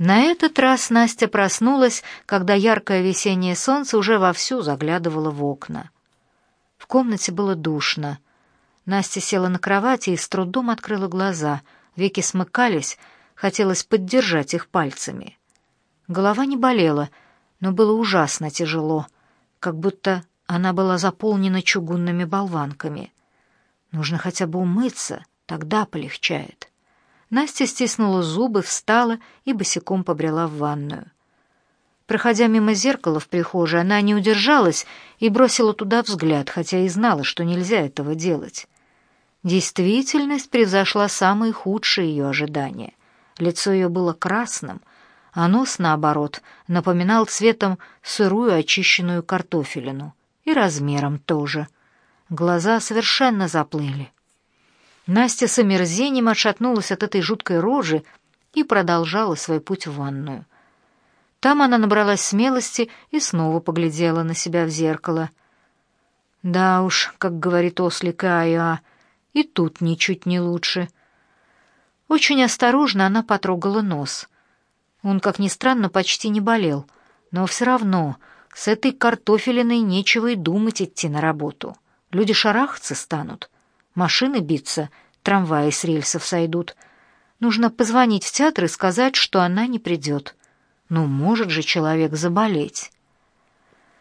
На этот раз Настя проснулась, когда яркое весеннее солнце уже вовсю заглядывало в окна. В комнате было душно. Настя села на кровати и с трудом открыла глаза. Веки смыкались, хотелось поддержать их пальцами. Голова не болела, но было ужасно тяжело, как будто она была заполнена чугунными болванками. Нужно хотя бы умыться, тогда полегчает. Настя стиснула зубы, встала и босиком побрела в ванную. Проходя мимо зеркала в прихожей, она не удержалась и бросила туда взгляд, хотя и знала, что нельзя этого делать. Действительность превзошла самые худшие ее ожидания. Лицо ее было красным, а нос, наоборот, напоминал цветом сырую очищенную картофелину. И размером тоже. Глаза совершенно заплыли. Настя с омерзением отшатнулась от этой жуткой рожи и продолжала свой путь в ванную. Там она набралась смелости и снова поглядела на себя в зеркало. Да уж, как говорит ослик Айа, и тут ничуть не лучше. Очень осторожно она потрогала нос. Он, как ни странно, почти не болел, но все равно с этой картофелиной нечего и думать идти на работу. Люди шарахаться станут. Машины биться, трамваи с рельсов сойдут. Нужно позвонить в театр и сказать, что она не придет. Ну, может же человек заболеть.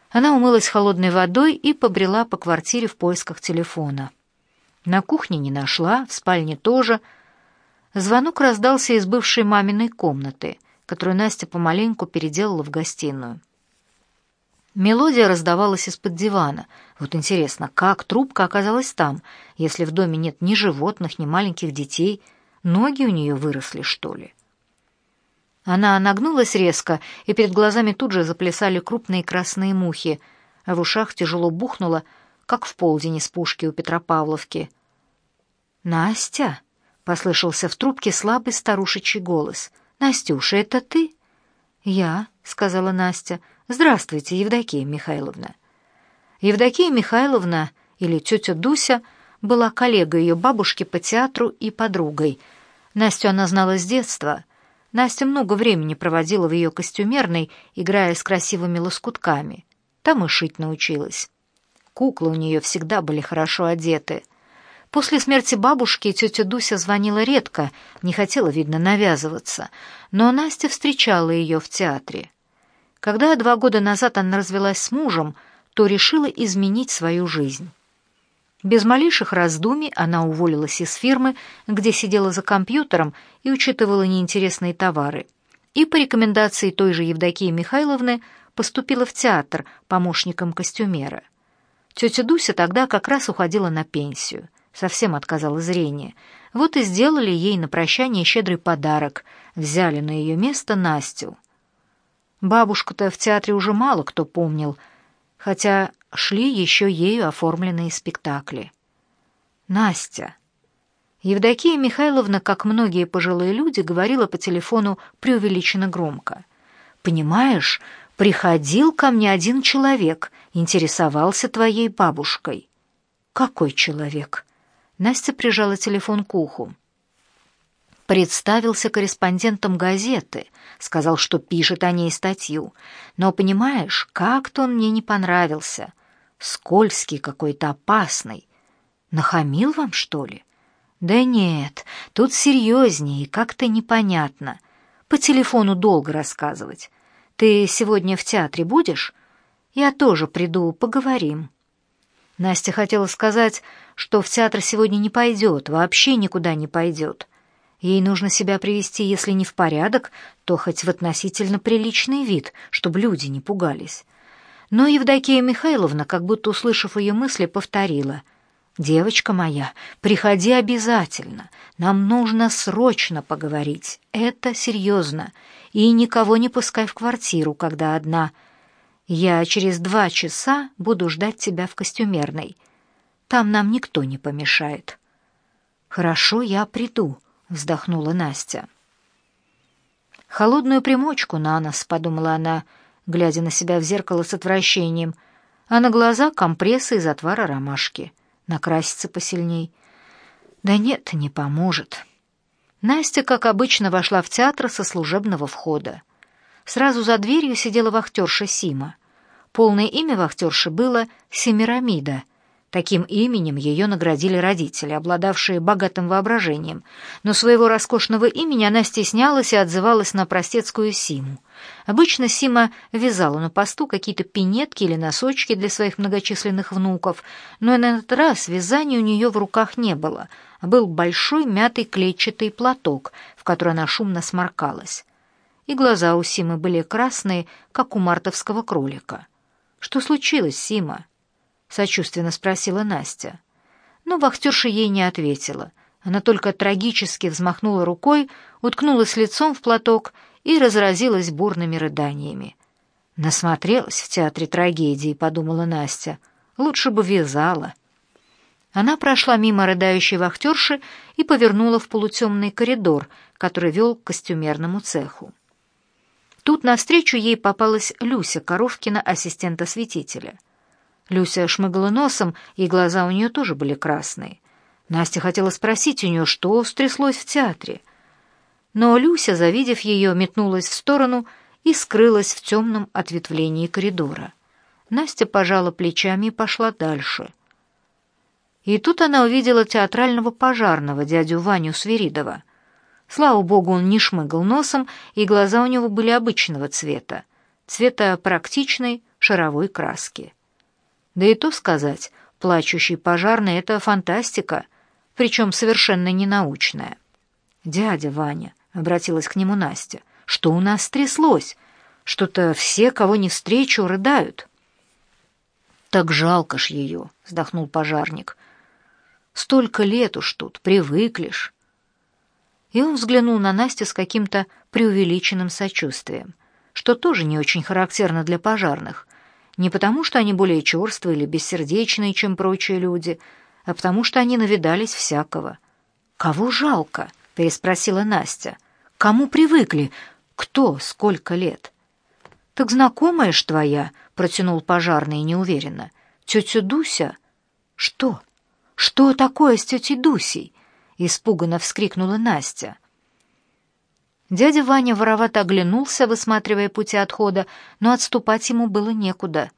Она умылась холодной водой и побрела по квартире в поисках телефона. На кухне не нашла, в спальне тоже. Звонок раздался из бывшей маминой комнаты, которую Настя помаленьку переделала в гостиную. Мелодия раздавалась из-под дивана. Вот интересно, как трубка оказалась там, если в доме нет ни животных, ни маленьких детей? Ноги у нее выросли, что ли? Она нагнулась резко, и перед глазами тут же заплясали крупные красные мухи, а в ушах тяжело бухнуло, как в полдень из пушки у Петропавловки. «Настя!» — послышался в трубке слабый старушечий голос. «Настюша, это ты?» «Я», — сказала Настя, — «Здравствуйте, Евдокия Михайловна». Евдокия Михайловна, или тетя Дуся, была коллегой ее бабушки по театру и подругой. Настю она знала с детства. Настя много времени проводила в ее костюмерной, играя с красивыми лоскутками. Там и шить научилась. Куклы у нее всегда были хорошо одеты. После смерти бабушки тетя Дуся звонила редко, не хотела, видно, навязываться, но Настя встречала ее в театре. Когда два года назад она развелась с мужем, то решила изменить свою жизнь. Без малейших раздумий она уволилась из фирмы, где сидела за компьютером и учитывала неинтересные товары. И по рекомендации той же Евдокии Михайловны поступила в театр помощником костюмера. Тетя Дуся тогда как раз уходила на пенсию, совсем отказала зрение. Вот и сделали ей на прощание щедрый подарок, взяли на ее место Настю — Бабушку-то в театре уже мало кто помнил, хотя шли еще ею оформленные спектакли. Настя. Евдокия Михайловна, как многие пожилые люди, говорила по телефону преувеличенно громко. «Понимаешь, приходил ко мне один человек, интересовался твоей бабушкой». «Какой человек?» Настя прижала телефон к уху представился корреспондентом газеты, сказал, что пишет о ней статью. Но, понимаешь, как-то он мне не понравился. Скользкий какой-то, опасный. Нахамил вам, что ли? Да нет, тут серьезнее и как-то непонятно. По телефону долго рассказывать. Ты сегодня в театре будешь? Я тоже приду, поговорим. Настя хотела сказать, что в театр сегодня не пойдет, вообще никуда не пойдет. Ей нужно себя привести, если не в порядок, то хоть в относительно приличный вид, чтобы люди не пугались. Но Евдокия Михайловна, как будто услышав ее мысли, повторила. «Девочка моя, приходи обязательно. Нам нужно срочно поговорить. Это серьезно. И никого не пускай в квартиру, когда одна. Я через два часа буду ждать тебя в костюмерной. Там нам никто не помешает». «Хорошо, я приду», вздохнула Настя. Холодную примочку на нос, подумала она, глядя на себя в зеркало с отвращением, а на глаза компрессы из отвара ромашки. Накраситься посильней. Да нет, не поможет. Настя, как обычно, вошла в театр со служебного входа. Сразу за дверью сидела вахтерша Сима. Полное имя вахтерши было Семирамида. Таким именем ее наградили родители, обладавшие богатым воображением, но своего роскошного имени она стеснялась и отзывалась на простецкую Симу. Обычно Сима вязала на посту какие-то пинетки или носочки для своих многочисленных внуков, но на этот раз вязания у нее в руках не было, а был большой мятый клетчатый платок, в который она шумно сморкалась. И глаза у Симы были красные, как у мартовского кролика. «Что случилось, Сима?» — сочувственно спросила Настя. Но вахтерша ей не ответила. Она только трагически взмахнула рукой, уткнулась лицом в платок и разразилась бурными рыданиями. «Насмотрелась в театре трагедии», — подумала Настя. «Лучше бы вязала». Она прошла мимо рыдающей вахтерши и повернула в полутемный коридор, который вел к костюмерному цеху. Тут навстречу ей попалась Люся Коровкина, ассистента святителя. Люся шмыгала носом, и глаза у нее тоже были красные. Настя хотела спросить у нее, что стряслось в театре. Но Люся, завидев ее, метнулась в сторону и скрылась в темном ответвлении коридора. Настя пожала плечами и пошла дальше. И тут она увидела театрального пожарного, дядю Ваню Свиридова. Слава богу, он не шмыгал носом, и глаза у него были обычного цвета, цвета практичной шаровой краски. Да и то сказать, плачущий пожарный — это фантастика, причем совершенно ненаучная. «Дядя Ваня», — обратилась к нему Настя, — «что у нас стряслось? Что-то все, кого не встречу, рыдают». «Так жалко ж ее», — вздохнул пожарник. «Столько лет уж тут, привыклишь» и он взглянул на Настю с каким-то преувеличенным сочувствием, что тоже не очень характерно для пожарных, не потому что они более черствые или бессердечные, чем прочие люди, а потому что они навидались всякого. «Кого жалко?» — переспросила Настя. «Кому привыкли? Кто? Сколько лет?» «Так знакомая ж твоя», — протянул пожарный неуверенно. «Тетя Дуся?» «Что? Что такое с тетей Дусей?» испуганно вскрикнула Настя. Дядя Ваня воровато оглянулся, высматривая пути отхода, но отступать ему было некуда.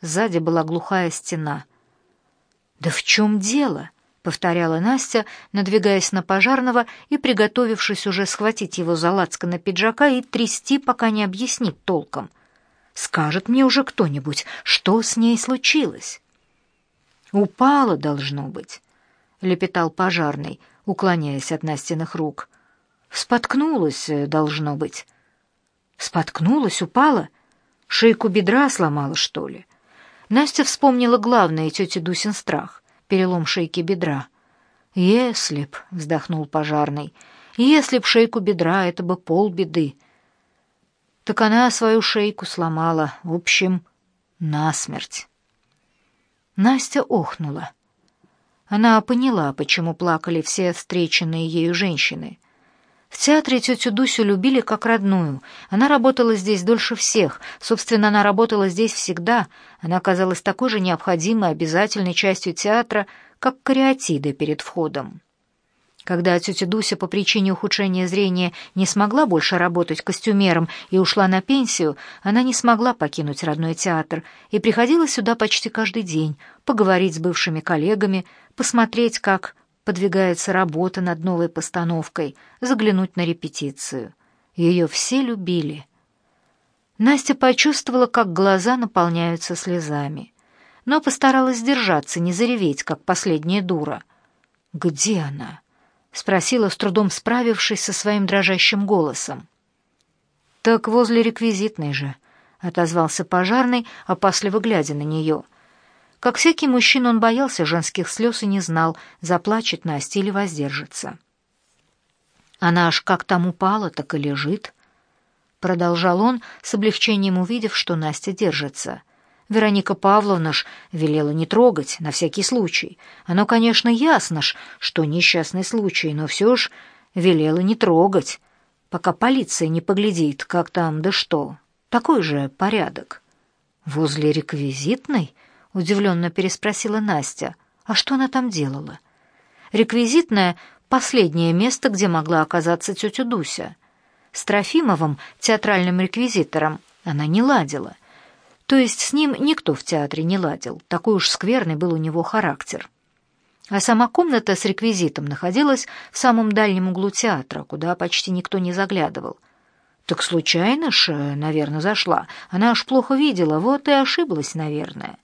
Сзади была глухая стена. «Да в чем дело?» — повторяла Настя, надвигаясь на пожарного и приготовившись уже схватить его за на пиджака и трясти, пока не объяснит толком. «Скажет мне уже кто-нибудь, что с ней случилось?» «Упала, должно быть», — лепетал пожарный, — уклоняясь от Настиных рук. «Споткнулась, э, должно быть». «Споткнулась, упала? Шейку бедра сломала, что ли?» Настя вспомнила главное тети Дусин страх — перелом шейки бедра. «Если б», — вздохнул пожарный, — «если б шейку бедра, это бы полбеды». Так она свою шейку сломала, в общем, насмерть. Настя охнула. Она поняла, почему плакали все встреченные ею женщины. В театре тетю Дусю любили как родную. Она работала здесь дольше всех. Собственно, она работала здесь всегда. Она оказалась такой же необходимой, обязательной частью театра, как кариатида перед входом. Когда тетя Дуся по причине ухудшения зрения не смогла больше работать костюмером и ушла на пенсию, она не смогла покинуть родной театр и приходила сюда почти каждый день, поговорить с бывшими коллегами, посмотреть, как подвигается работа над новой постановкой, заглянуть на репетицию. Ее все любили. Настя почувствовала, как глаза наполняются слезами, но постаралась сдержаться, не зареветь, как последняя дура. «Где она?» — спросила, с трудом справившись со своим дрожащим голосом. «Так возле реквизитной же», — отозвался пожарный, опасливо глядя на нее. Как всякий мужчина, он боялся женских слез и не знал, заплачет Настя или воздержится. «Она аж как там упала, так и лежит», — продолжал он, с облегчением увидев, что Настя держится — Вероника Павловна ж велела не трогать, на всякий случай. Оно, конечно, ясно ж, что несчастный случай, но все ж велела не трогать, пока полиция не поглядит, как там да что. Такой же порядок. «Возле реквизитной?» — удивленно переспросила Настя. «А что она там делала?» Реквизитная последнее место, где могла оказаться тетя Дуся. С Трофимовым, театральным реквизитором, она не ладила. То есть с ним никто в театре не ладил, такой уж скверный был у него характер. А сама комната с реквизитом находилась в самом дальнем углу театра, куда почти никто не заглядывал. Так случайно ж, наверное, зашла. Она аж плохо видела, вот и ошиблась, наверное.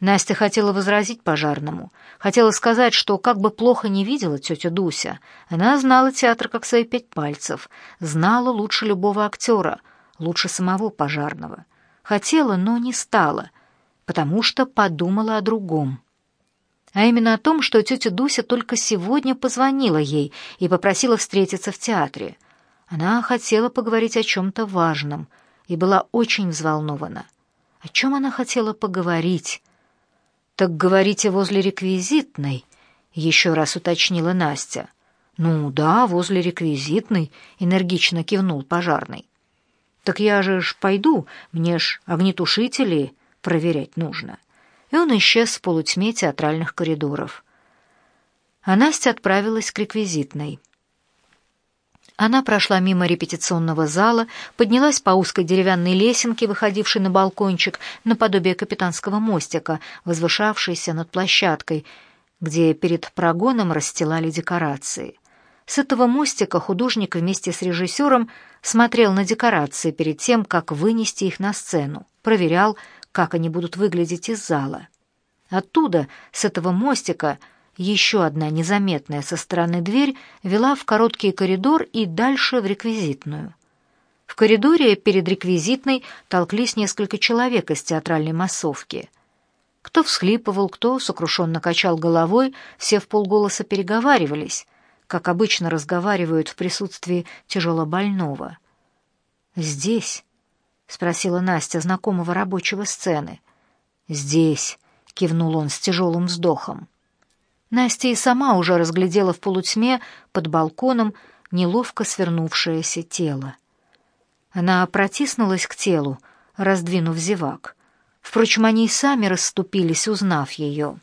Настя хотела возразить пожарному. Хотела сказать, что как бы плохо не видела тетя Дуся, она знала театр как свои пять пальцев, знала лучше любого актера, лучше самого пожарного. Хотела, но не стала, потому что подумала о другом. А именно о том, что тетя Дуся только сегодня позвонила ей и попросила встретиться в театре. Она хотела поговорить о чем-то важном и была очень взволнована. О чем она хотела поговорить? «Так говорите, возле реквизитной?» — еще раз уточнила Настя. «Ну да, возле реквизитной», — энергично кивнул пожарный. «Так я же ж пойду, мне ж огнетушители проверять нужно». И он исчез в полутьме театральных коридоров. А Настя отправилась к реквизитной. Она прошла мимо репетиционного зала, поднялась по узкой деревянной лесенке, выходившей на балкончик, наподобие капитанского мостика, возвышавшейся над площадкой, где перед прогоном расстилали декорации. С этого мостика художник вместе с режиссером смотрел на декорации перед тем, как вынести их на сцену, проверял, как они будут выглядеть из зала. Оттуда, с этого мостика, еще одна незаметная со стороны дверь вела в короткий коридор и дальше в реквизитную. В коридоре перед реквизитной толклись несколько человек из театральной массовки. Кто всхлипывал, кто сокрушенно качал головой, все в полголоса переговаривались, как обычно разговаривают в присутствии тяжелобольного. «Здесь?» — спросила Настя знакомого рабочего сцены. «Здесь», — кивнул он с тяжелым вздохом. Настя и сама уже разглядела в полутьме под балконом неловко свернувшееся тело. Она протиснулась к телу, раздвинув зевак. Впрочем, они и сами расступились, узнав ее.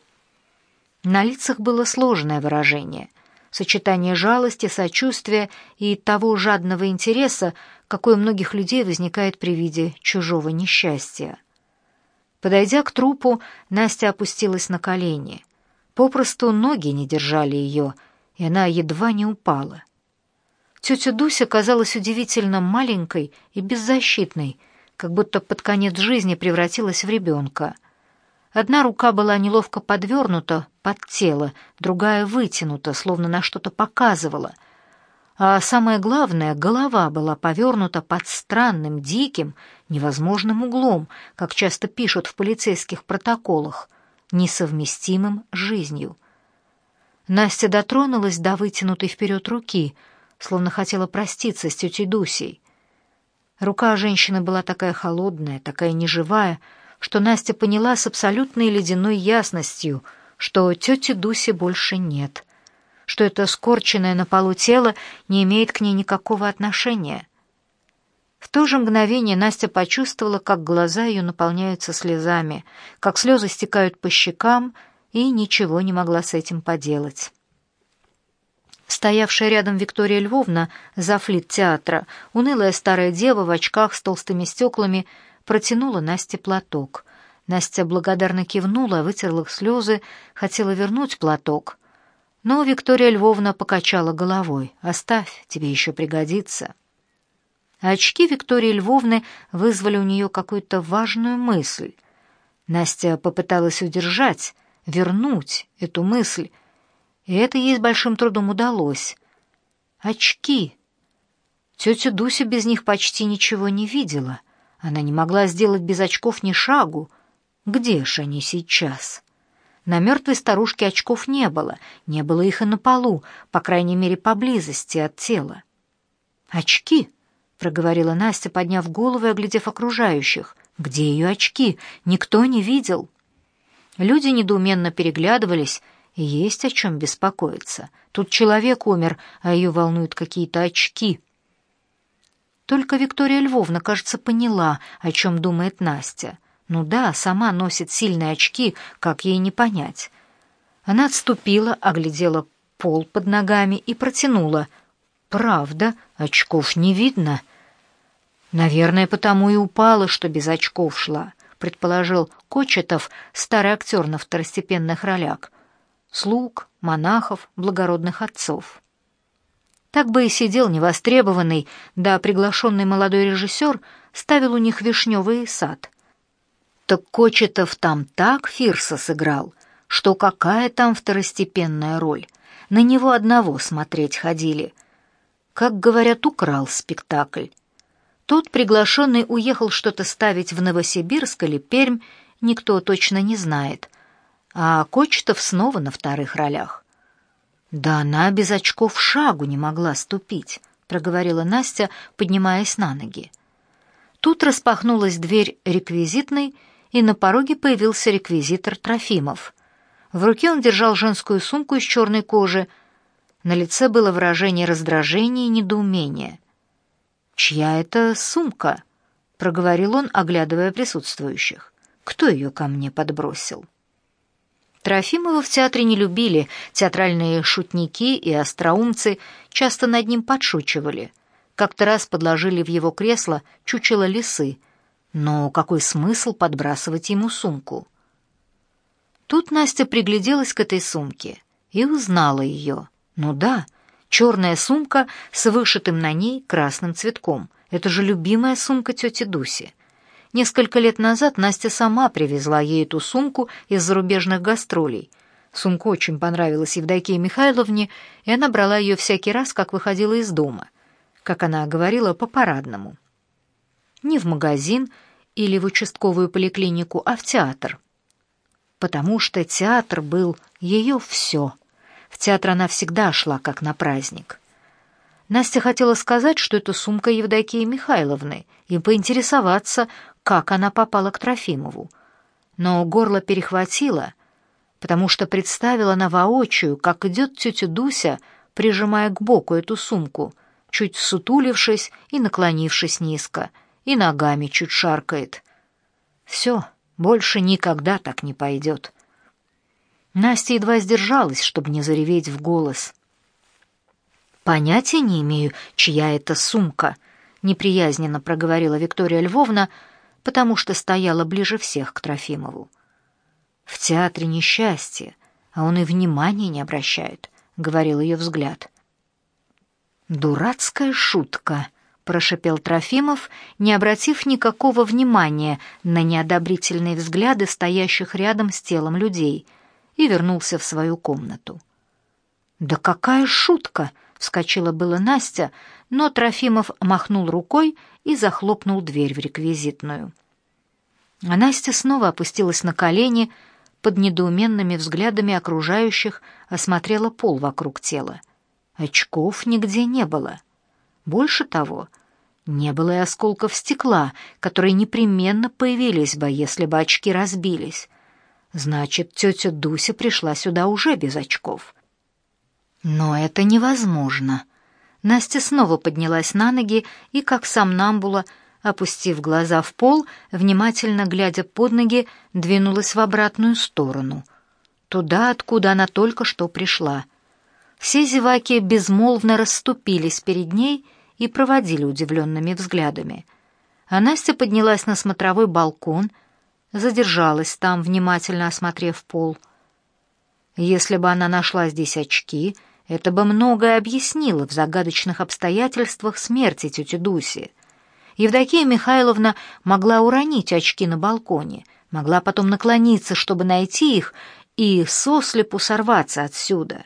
На лицах было сложное выражение, сочетание жалости, сочувствия и того жадного интереса, какой у многих людей возникает при виде чужого несчастья. Подойдя к трупу, Настя опустилась на колени — Попросту ноги не держали ее, и она едва не упала. Тетя Дуся казалась удивительно маленькой и беззащитной, как будто под конец жизни превратилась в ребенка. Одна рука была неловко подвернута под тело, другая вытянута, словно на что-то показывала. А самое главное, голова была повернута под странным, диким, невозможным углом, как часто пишут в полицейских протоколах — несовместимым с жизнью. Настя дотронулась до вытянутой вперед руки, словно хотела проститься с тетей Дусей. Рука женщины была такая холодная, такая неживая, что Настя поняла с абсолютной ледяной ясностью, что тети Дуси больше нет, что это скорченное на полу тело не имеет к ней никакого отношения — в то же мгновение Настя почувствовала, как глаза ее наполняются слезами, как слезы стекают по щекам, и ничего не могла с этим поделать. Стоявшая рядом Виктория Львовна за флит театра, унылая старая дева в очках с толстыми стеклами, протянула Насте платок. Настя благодарно кивнула, вытерла слезы, хотела вернуть платок. Но Виктория Львовна покачала головой. «Оставь, тебе еще пригодится» очки Виктории Львовны вызвали у нее какую-то важную мысль. Настя попыталась удержать, вернуть эту мысль, и это ей с большим трудом удалось. Очки. Тетя Дуся без них почти ничего не видела. Она не могла сделать без очков ни шагу. Где ж они сейчас? На мертвой старушке очков не было, не было их и на полу, по крайней мере, поблизости от тела. Очки проговорила Настя, подняв голову и оглядев окружающих. Где ее очки? Никто не видел. Люди недоуменно переглядывались, есть о чем беспокоиться. Тут человек умер, а ее волнуют какие-то очки. Только Виктория Львовна, кажется, поняла, о чем думает Настя. Ну да, сама носит сильные очки, как ей не понять. Она отступила, оглядела пол под ногами и протянула. «Правда, очков не видно». «Наверное, потому и упала, что без очков шла», — предположил Кочетов, старый актер на второстепенных ролях. Слуг, монахов, благородных отцов. Так бы и сидел невостребованный, да приглашенный молодой режиссер ставил у них вишневый сад. Так Кочетов там так Фирса сыграл, что какая там второстепенная роль. На него одного смотреть ходили. Как говорят, украл спектакль. Тот приглашенный уехал что-то ставить в Новосибирск или Пермь, никто точно не знает. А Кочетов снова на вторых ролях. Да она без очков шагу не могла ступить, проговорила Настя, поднимаясь на ноги. Тут распахнулась дверь реквизитной, и на пороге появился реквизитор Трофимов. В руке он держал женскую сумку из черной кожи. На лице было выражение раздражения и недоумения. «Чья это сумка?» — проговорил он, оглядывая присутствующих. «Кто ее ко мне подбросил?» Трофимова в театре не любили, театральные шутники и остроумцы часто над ним подшучивали. Как-то раз подложили в его кресло чучело лисы. Но какой смысл подбрасывать ему сумку? Тут Настя пригляделась к этой сумке и узнала ее. Ну да, черная сумка с вышитым на ней красным цветком. Это же любимая сумка тети Дуси. Несколько лет назад Настя сама привезла ей эту сумку из зарубежных гастролей. Сумка очень понравилась Евдокии Михайловне, и она брала ее всякий раз, как выходила из дома. Как она говорила, по-парадному. Не в магазин или в участковую поликлинику, а в театр. Потому что театр был ее все. Театр она всегда шла, как на праздник. Настя хотела сказать, что это сумка Евдокии Михайловны, и поинтересоваться, как она попала к Трофимову. Но горло перехватило, потому что представила на воочию, как идет тетя Дуся, прижимая к боку эту сумку, чуть сутулившись и наклонившись низко, и ногами чуть шаркает. Все, больше никогда так не пойдет. Настя едва сдержалась, чтобы не зареветь в голос. «Понятия не имею, чья это сумка», — неприязненно проговорила Виктория Львовна, — потому что стояла ближе всех к Трофимову. В театре несчастье, а он и внимания не обращает, говорил ее взгляд. Дурацкая шутка, прошепел Трофимов, не обратив никакого внимания на неодобрительные взгляды стоящих рядом с телом людей, и вернулся в свою комнату. Да какая шутка, вскочила было Настя, но Трофимов махнул рукой и захлопнул дверь в реквизитную. А Настя снова опустилась на колени, под недоуменными взглядами окружающих осмотрела пол вокруг тела. Очков нигде не было. Больше того, не было и осколков стекла, которые непременно появились бы, если бы очки разбились. Значит, тетя Дуся пришла сюда уже без очков. Но это невозможно. Настя снова поднялась на ноги и, как сам Намбула, опустив глаза в пол, внимательно глядя под ноги, двинулась в обратную сторону, туда, откуда она только что пришла. Все зеваки безмолвно расступились перед ней и проводили удивленными взглядами. А Настя поднялась на смотровой балкон, задержалась там, внимательно осмотрев пол. Если бы она нашла здесь очки — это бы многое объяснило в загадочных обстоятельствах смерти тети Дуси. Евдокия Михайловна могла уронить очки на балконе, могла потом наклониться, чтобы найти их, и сослепу сорваться отсюда.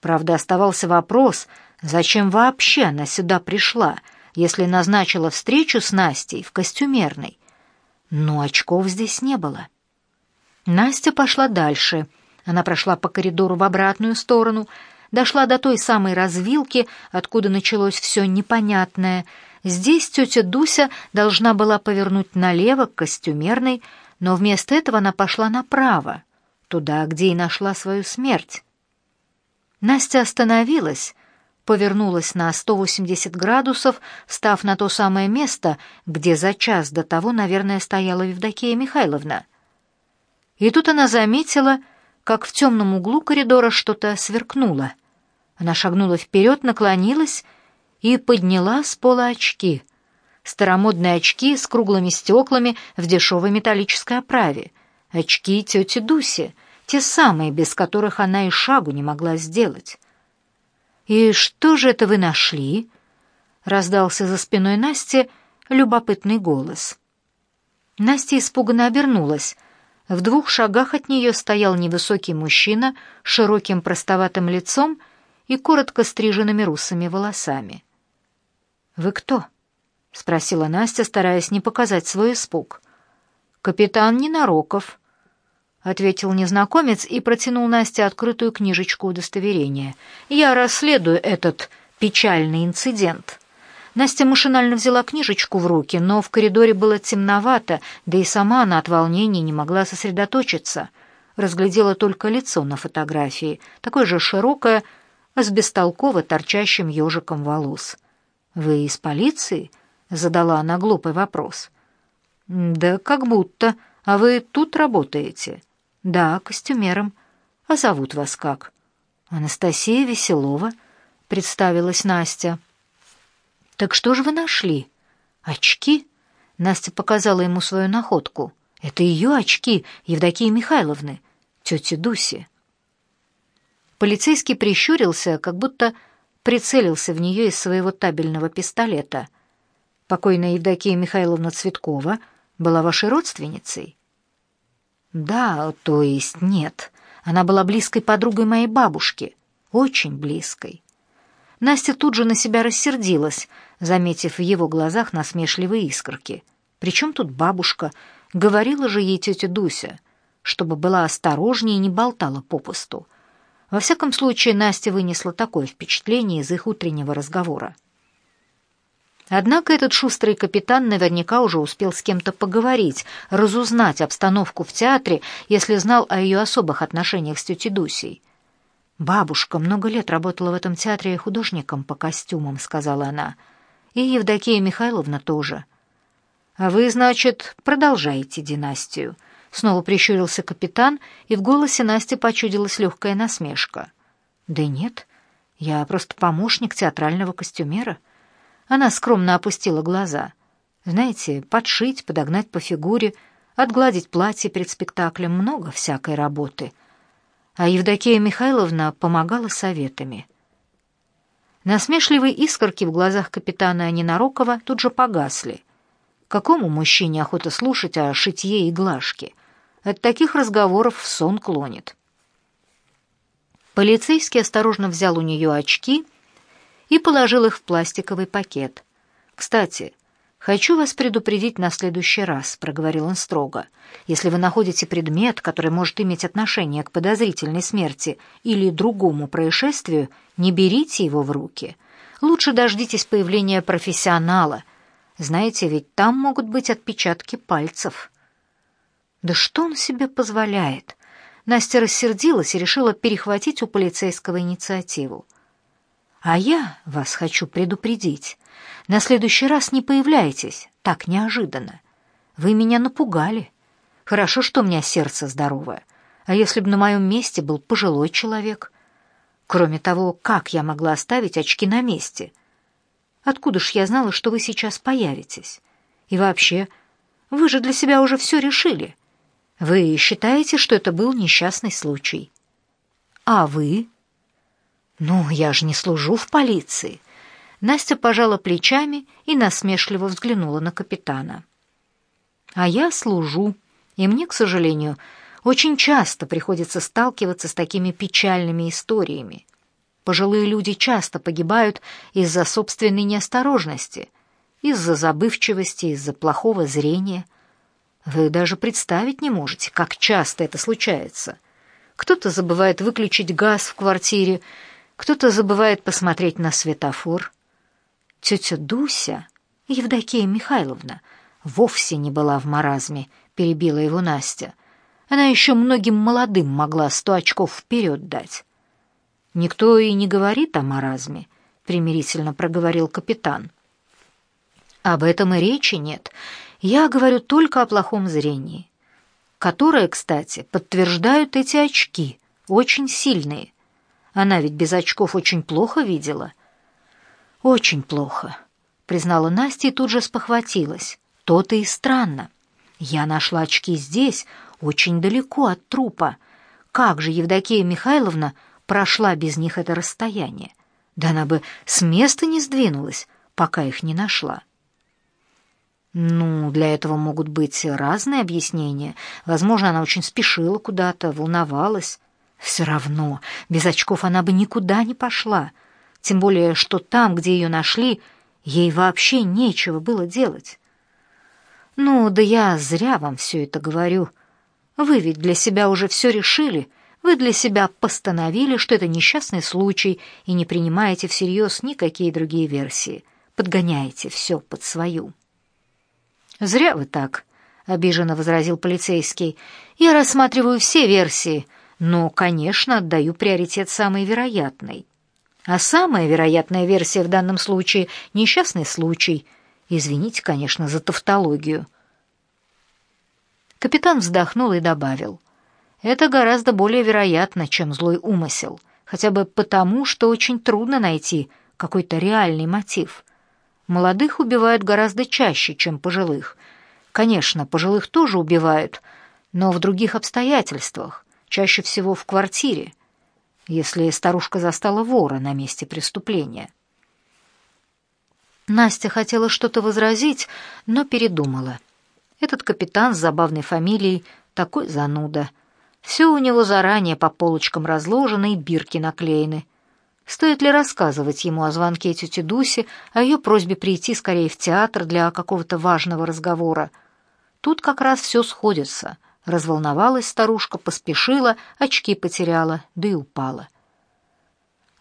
Правда, оставался вопрос, зачем вообще она сюда пришла, если назначила встречу с Настей в костюмерной. Но очков здесь не было. Настя пошла дальше. Она прошла по коридору в обратную сторону — дошла до той самой развилки, откуда началось все непонятное. Здесь тетя Дуся должна была повернуть налево к костюмерной, но вместо этого она пошла направо, туда, где и нашла свою смерть. Настя остановилась, повернулась на 180 градусов, став на то самое место, где за час до того, наверное, стояла Евдокия Михайловна. И тут она заметила, как в темном углу коридора что-то сверкнуло — Она шагнула вперед, наклонилась и подняла с пола очки. Старомодные очки с круглыми стеклами в дешевой металлической оправе. Очки тети Дуси, те самые, без которых она и шагу не могла сделать. «И что же это вы нашли?» — раздался за спиной Насти любопытный голос. Настя испуганно обернулась. В двух шагах от нее стоял невысокий мужчина с широким простоватым лицом и коротко стриженными русыми волосами. «Вы кто?» — спросила Настя, стараясь не показать свой испуг. «Капитан Ненароков», — ответил незнакомец и протянул Насте открытую книжечку удостоверения. «Я расследую этот печальный инцидент». Настя машинально взяла книжечку в руки, но в коридоре было темновато, да и сама она от волнения не могла сосредоточиться. Разглядела только лицо на фотографии, такое же широкое, с бестолково торчащим ежиком волос. «Вы из полиции?» — задала она глупый вопрос. «Да как будто. А вы тут работаете?» «Да, костюмером. А зовут вас как?» «Анастасия Веселова», — представилась Настя. «Так что же вы нашли?» «Очки?» Настя показала ему свою находку. «Это ее очки, Евдокии Михайловны, тети Дуси». Полицейский прищурился, как будто прицелился в нее из своего табельного пистолета. «Покойная Евдокия Михайловна Цветкова была вашей родственницей?» «Да, то есть нет. Она была близкой подругой моей бабушки, очень близкой. Настя тут же на себя рассердилась, заметив в его глазах насмешливые искорки. «Причем тут бабушка?» Говорила же ей тетя Дуся, чтобы была осторожнее и не болтала попусту. Во всяком случае, Настя вынесла такое впечатление из их утреннего разговора. Однако этот шустрый капитан наверняка уже успел с кем-то поговорить, разузнать обстановку в театре, если знал о ее особых отношениях с тетей Дусей. «Бабушка много лет работала в этом театре художником по костюмам», — сказала она. «И Евдокия Михайловна тоже». «А вы, значит, продолжаете династию?» Снова прищурился капитан, и в голосе Насти почудилась легкая насмешка. «Да нет, я просто помощник театрального костюмера». Она скромно опустила глаза. «Знаете, подшить, подогнать по фигуре, отгладить платье перед спектаклем — много всякой работы» а Евдокия Михайловна помогала советами. Насмешливые искорки в глазах капитана Ненарокова тут же погасли. Какому мужчине охота слушать о шитье и глажке? От таких разговоров в сон клонит. Полицейский осторожно взял у нее очки и положил их в пластиковый пакет. «Кстати, «Хочу вас предупредить на следующий раз», — проговорил он строго. «Если вы находите предмет, который может иметь отношение к подозрительной смерти или другому происшествию, не берите его в руки. Лучше дождитесь появления профессионала. Знаете, ведь там могут быть отпечатки пальцев». «Да что он себе позволяет?» Настя рассердилась и решила перехватить у полицейского инициативу. «А я вас хочу предупредить». На следующий раз не появляйтесь так неожиданно. Вы меня напугали. Хорошо, что у меня сердце здоровое. А если бы на моем месте был пожилой человек? Кроме того, как я могла оставить очки на месте? Откуда ж я знала, что вы сейчас появитесь? И вообще, вы же для себя уже все решили. Вы считаете, что это был несчастный случай? А вы? Ну, я же не служу в полиции. Настя пожала плечами и насмешливо взглянула на капитана. «А я служу, и мне, к сожалению, очень часто приходится сталкиваться с такими печальными историями. Пожилые люди часто погибают из-за собственной неосторожности, из-за забывчивости, из-за плохого зрения. Вы даже представить не можете, как часто это случается. Кто-то забывает выключить газ в квартире, кто-то забывает посмотреть на светофор. Тетя Дуся, Евдокия Михайловна, вовсе не была в маразме, перебила его Настя. Она еще многим молодым могла сто очков вперед дать. Никто и не говорит о маразме, примирительно проговорил капитан. Об этом и речи нет. Я говорю только о плохом зрении, которое, кстати, подтверждают эти очки, очень сильные. Она ведь без очков очень плохо видела. Очень плохо, признала Настя и тут же спохватилась. То-то и странно. Я нашла очки здесь, очень далеко от трупа. Как же Евдокия Михайловна прошла без них это расстояние? Да она бы с места не сдвинулась, пока их не нашла. Ну, для этого могут быть разные объяснения. Возможно, она очень спешила куда-то, волновалась. Все равно, без очков она бы никуда не пошла. Тем более, что там, где ее нашли, ей вообще нечего было делать. Ну, да я зря вам все это говорю. Вы ведь для себя уже все решили. Вы для себя постановили, что это несчастный случай, и не принимаете всерьез никакие другие версии. Подгоняете все под свою. «Зря вы так», — обиженно возразил полицейский. «Я рассматриваю все версии, но, конечно, отдаю приоритет самой вероятной. А самая вероятная версия в данном случае — несчастный случай. Извините, конечно, за тавтологию». Капитан вздохнул и добавил. «Это гораздо более вероятно, чем злой умысел, хотя бы потому, что очень трудно найти какой-то реальный мотив». Молодых убивают гораздо чаще, чем пожилых. Конечно, пожилых тоже убивают, но в других обстоятельствах, чаще всего в квартире, если старушка застала вора на месте преступления. Настя хотела что-то возразить, но передумала. Этот капитан с забавной фамилией такой зануда. Все у него заранее по полочкам разложено и бирки наклеены — Стоит ли рассказывать ему о звонке тети Дуси, о ее просьбе прийти скорее в театр для какого-то важного разговора? Тут как раз все сходится. Разволновалась старушка, поспешила, очки потеряла, да и упала.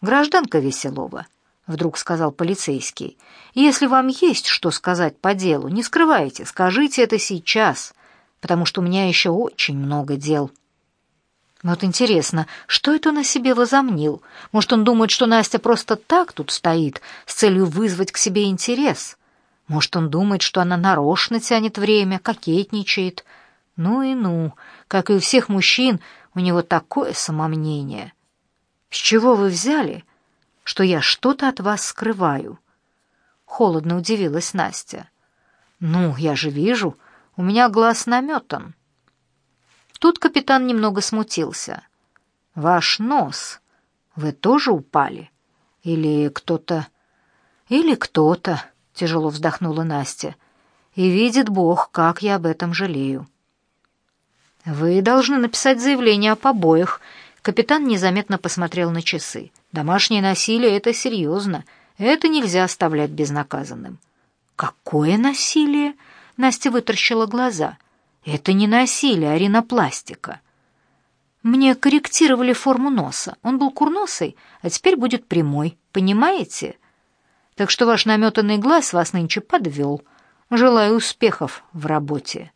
«Гражданка Веселова», — вдруг сказал полицейский, — «если вам есть что сказать по делу, не скрывайте, скажите это сейчас, потому что у меня еще очень много дел». Вот интересно, что это он о себе возомнил? Может, он думает, что Настя просто так тут стоит, с целью вызвать к себе интерес? Может, он думает, что она нарочно тянет время, кокетничает? Ну и ну, как и у всех мужчин, у него такое самомнение. С чего вы взяли, что я что-то от вас скрываю? Холодно удивилась Настя. Ну, я же вижу, у меня глаз наметан. Тут капитан немного смутился. «Ваш нос. Вы тоже упали? Или кто-то...» «Или кто-то», — тяжело вздохнула Настя. «И видит Бог, как я об этом жалею». «Вы должны написать заявление о побоях». Капитан незаметно посмотрел на часы. «Домашнее насилие — это серьезно. Это нельзя оставлять безнаказанным». «Какое насилие?» — Настя вытаращила глаза. Это не насилие, а ринопластика. Мне корректировали форму носа. Он был курносый, а теперь будет прямой. Понимаете? Так что ваш наметанный глаз вас нынче подвел. Желаю успехов в работе.